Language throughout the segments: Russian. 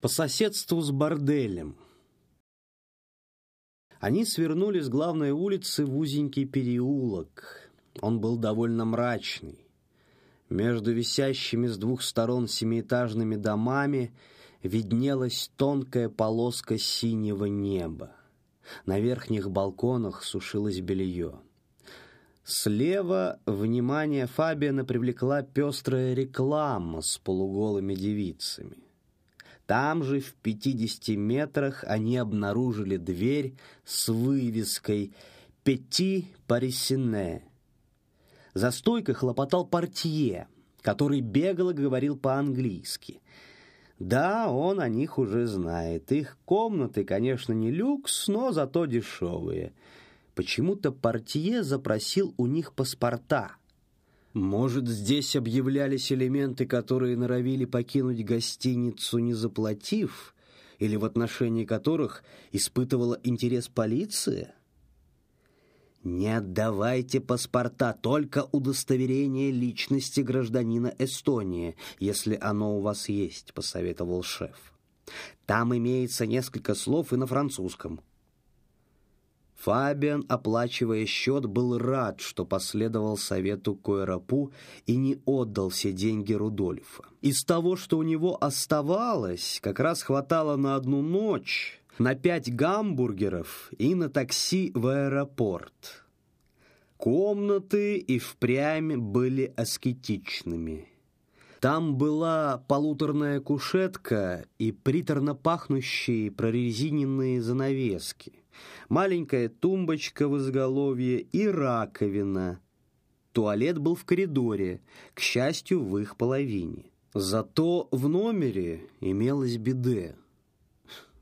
по соседству с борделем. Они свернули с главной улицы в узенький переулок. Он был довольно мрачный. Между висящими с двух сторон семиэтажными домами виднелась тонкая полоска синего неба. На верхних балконах сушилось белье. Слева внимание Фабиана привлекла пестрая реклама с полуголыми девицами. Там же, в 50 метрах, они обнаружили дверь с вывеской «Пети Парисине». За стойкой хлопотал портье, который бегло говорил по-английски. Да, он о них уже знает. Их комнаты, конечно, не люкс, но зато дешевые. Почему-то портье запросил у них паспорта – может, здесь объявлялись элементы, которые норовили покинуть гостиницу, не заплатив, или в отношении которых испытывала интерес полиция? «Не отдавайте паспорта, только удостоверение личности гражданина Эстонии, если оно у вас есть», — посоветовал шеф. «Там имеется несколько слов и на французском». Фабиан, оплачивая счет, был рад, что последовал совету Койрапу и не отдал все деньги Рудольфа. Из того, что у него оставалось, как раз хватало на одну ночь, на пять гамбургеров и на такси в аэропорт. Комнаты и впрямь были аскетичными. Там была полуторная кушетка и приторно пахнущие прорезиненные занавески маленькая тумбочка в изголовье и раковина. Туалет был в коридоре, к счастью, в их половине. Зато в номере имелось биде.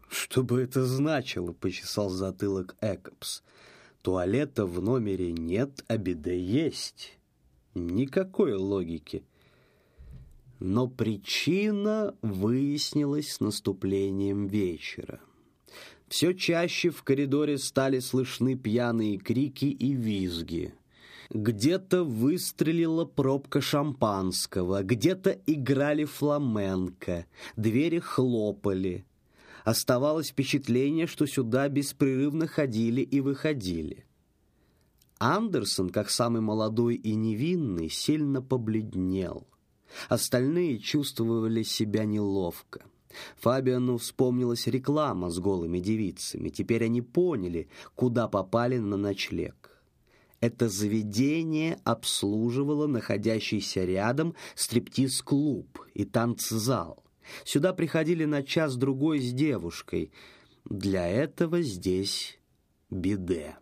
«Что бы это значило?» — почесал затылок Экопс. «Туалета в номере нет, а биде есть. Никакой логики». Но причина выяснилась с наступлением вечера. Все чаще в коридоре стали слышны пьяные крики и визги. Где-то выстрелила пробка шампанского, где-то играли фламенко, двери хлопали. Оставалось впечатление, что сюда беспрерывно ходили и выходили. Андерсон, как самый молодой и невинный, сильно побледнел. Остальные чувствовали себя неловко. Фабиану вспомнилась реклама с голыми девицами. Теперь они поняли, куда попали на ночлег. Это заведение обслуживало находящийся рядом стриптиз-клуб и танцзал. Сюда приходили на час-другой с девушкой. Для этого здесь биде.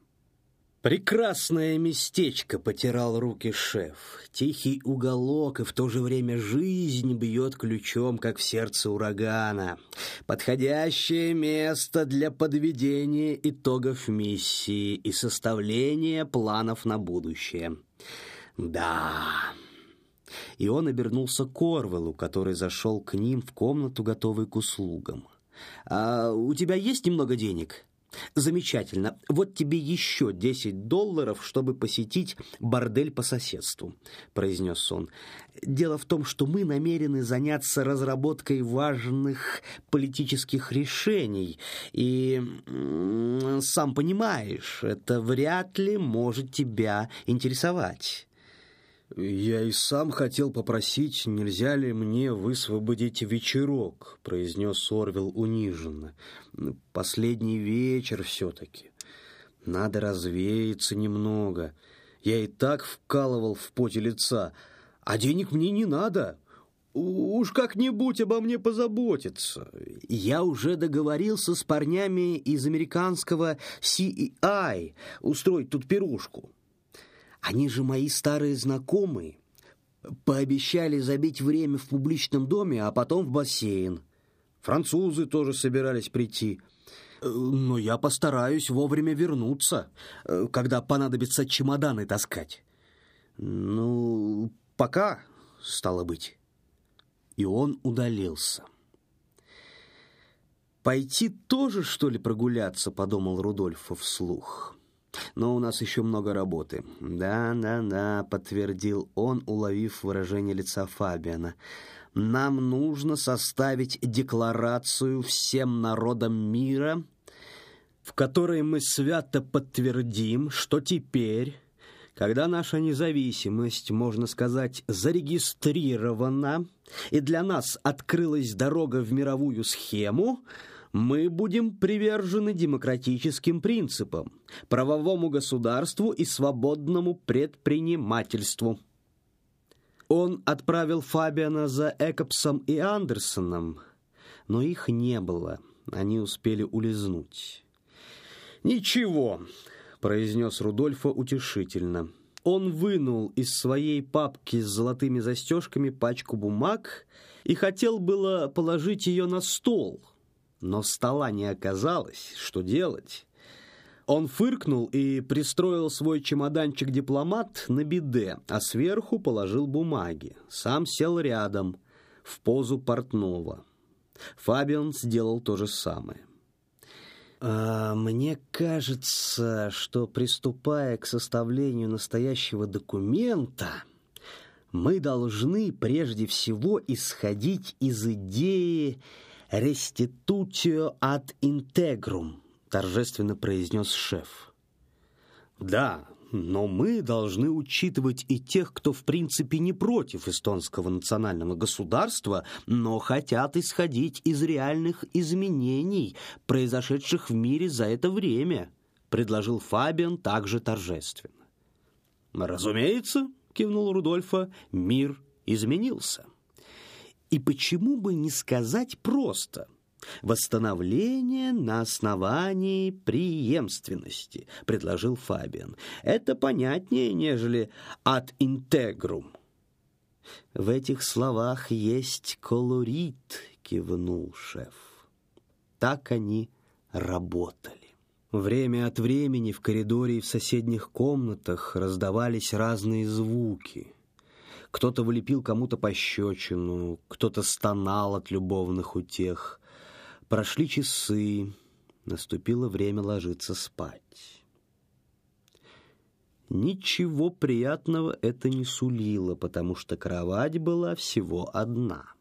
«Прекрасное местечко», — потирал руки шеф. «Тихий уголок, и в то же время жизнь бьет ключом, как в сердце урагана. Подходящее место для подведения итогов миссии и составления планов на будущее». «Да...» И он обернулся к Орвелу, который зашел к ним в комнату, готовый к услугам. «А у тебя есть немного денег?» Замечательно. Вот тебе еще 10 долларов, чтобы посетить бордель по соседству, произнес он. Дело в том, что мы намерены заняться разработкой важных политических решений. И, сам понимаешь, это вряд ли может тебя интересовать. «Я и сам хотел попросить, нельзя ли мне высвободить вечерок», — произнес Орвел униженно. «Последний вечер все-таки. Надо развеяться немного. Я и так вкалывал в поте лица, а денег мне не надо. Уж как-нибудь обо мне позаботиться. Я уже договорился с парнями из американского CEI устроить тут пирушку». Они же мои старые знакомые. Пообещали забить время в публичном доме, а потом в бассейн. Французы тоже собирались прийти. Но я постараюсь вовремя вернуться, когда понадобится чемоданы таскать. Ну, пока, стало быть. И он удалился. «Пойти тоже, что ли, прогуляться?» — подумал Рудольфов вслух. Но у нас еще много работы. Да, да, да, подтвердил он, уловив выражение лица Фабиана. Нам нужно составить декларацию всем народам мира, в которой мы свято подтвердим, что теперь, когда наша независимость, можно сказать, зарегистрирована, и для нас открылась дорога в мировую схему, мы будем привержены демократическим принципам, правовому государству и свободному предпринимательству. Он отправил Фабиана за Экопсом и Андерсоном, но их не было, они успели улизнуть. «Ничего», — произнес Рудольфо утешительно. Он вынул из своей папки с золотыми застежками пачку бумаг и хотел было положить ее на стол, но стола не оказалось, что делать. Он фыркнул и пристроил свой чемоданчик-дипломат на биде, а сверху положил бумаги. Сам сел рядом, в позу портного. Фабиан сделал то же самое. А, «Мне кажется, что, приступая к составлению настоящего документа, мы должны прежде всего исходить из идеи «restitutio ad integrum», торжественно произнес шеф. «Да, но мы должны учитывать и тех, кто в принципе не против эстонского национального государства, но хотят исходить из реальных изменений, произошедших в мире за это время», предложил Фабиан также торжественно. «Разумеется», — кивнул Рудольфа, — «мир изменился». И почему бы не сказать просто — «Восстановление на основании преемственности», — предложил Фабиан. «Это понятнее, нежели «ad integrum». «В этих словах есть колорит», — кивнул шеф. Так они работали. Время от времени в коридоре и в соседних комнатах раздавались разные звуки. Кто-то вылепил кому-то пощечину, кто-то стонал от любовных утех — Прошли часы, наступило время ложиться спать. Ничего приятного это не сулило, потому что кровать была всего одна.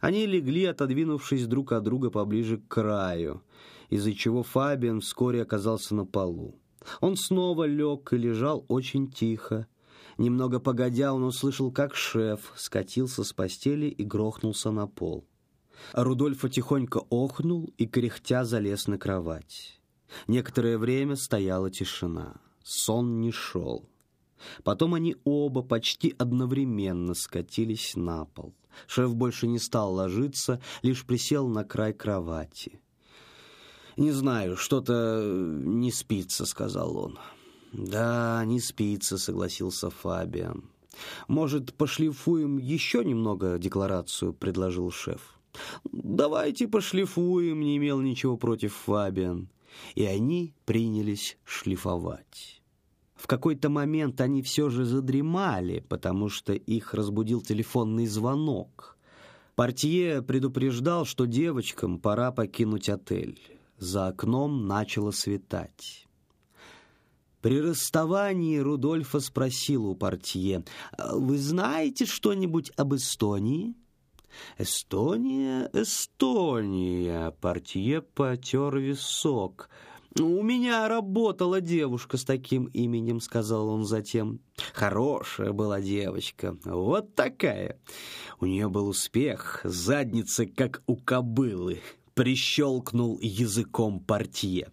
Они легли, отодвинувшись друг от друга поближе к краю, из-за чего Фабиан вскоре оказался на полу. Он снова лег и лежал очень тихо. Немного погодя, он услышал, как шеф скатился с постели и грохнулся на пол. Рудольфа тихонько охнул и кряхтя залез на кровать. Некоторое время стояла тишина. Сон не шел. Потом они оба почти одновременно скатились на пол. Шеф больше не стал ложиться, лишь присел на край кровати. «Не знаю, что-то не спится», — сказал он. «Да, не спится», — согласился Фабиан. «Может, пошлифуем еще немного декларацию?» — предложил шеф. «Давайте пошлифуем», — не имел ничего против Фабиан. И они принялись шлифовать. В какой-то момент они все же задремали, потому что их разбудил телефонный звонок. Портье предупреждал, что девочкам пора покинуть отель. За окном начало светать. При расставании Рудольфа спросил у портье, «Вы знаете что-нибудь об Эстонии?» «Эстония, Эстония!» Портье потер висок. «У меня работала девушка с таким именем», — сказал он затем. «Хорошая была девочка, вот такая. У нее был успех, задница, как у кобылы», — прищелкнул языком портье.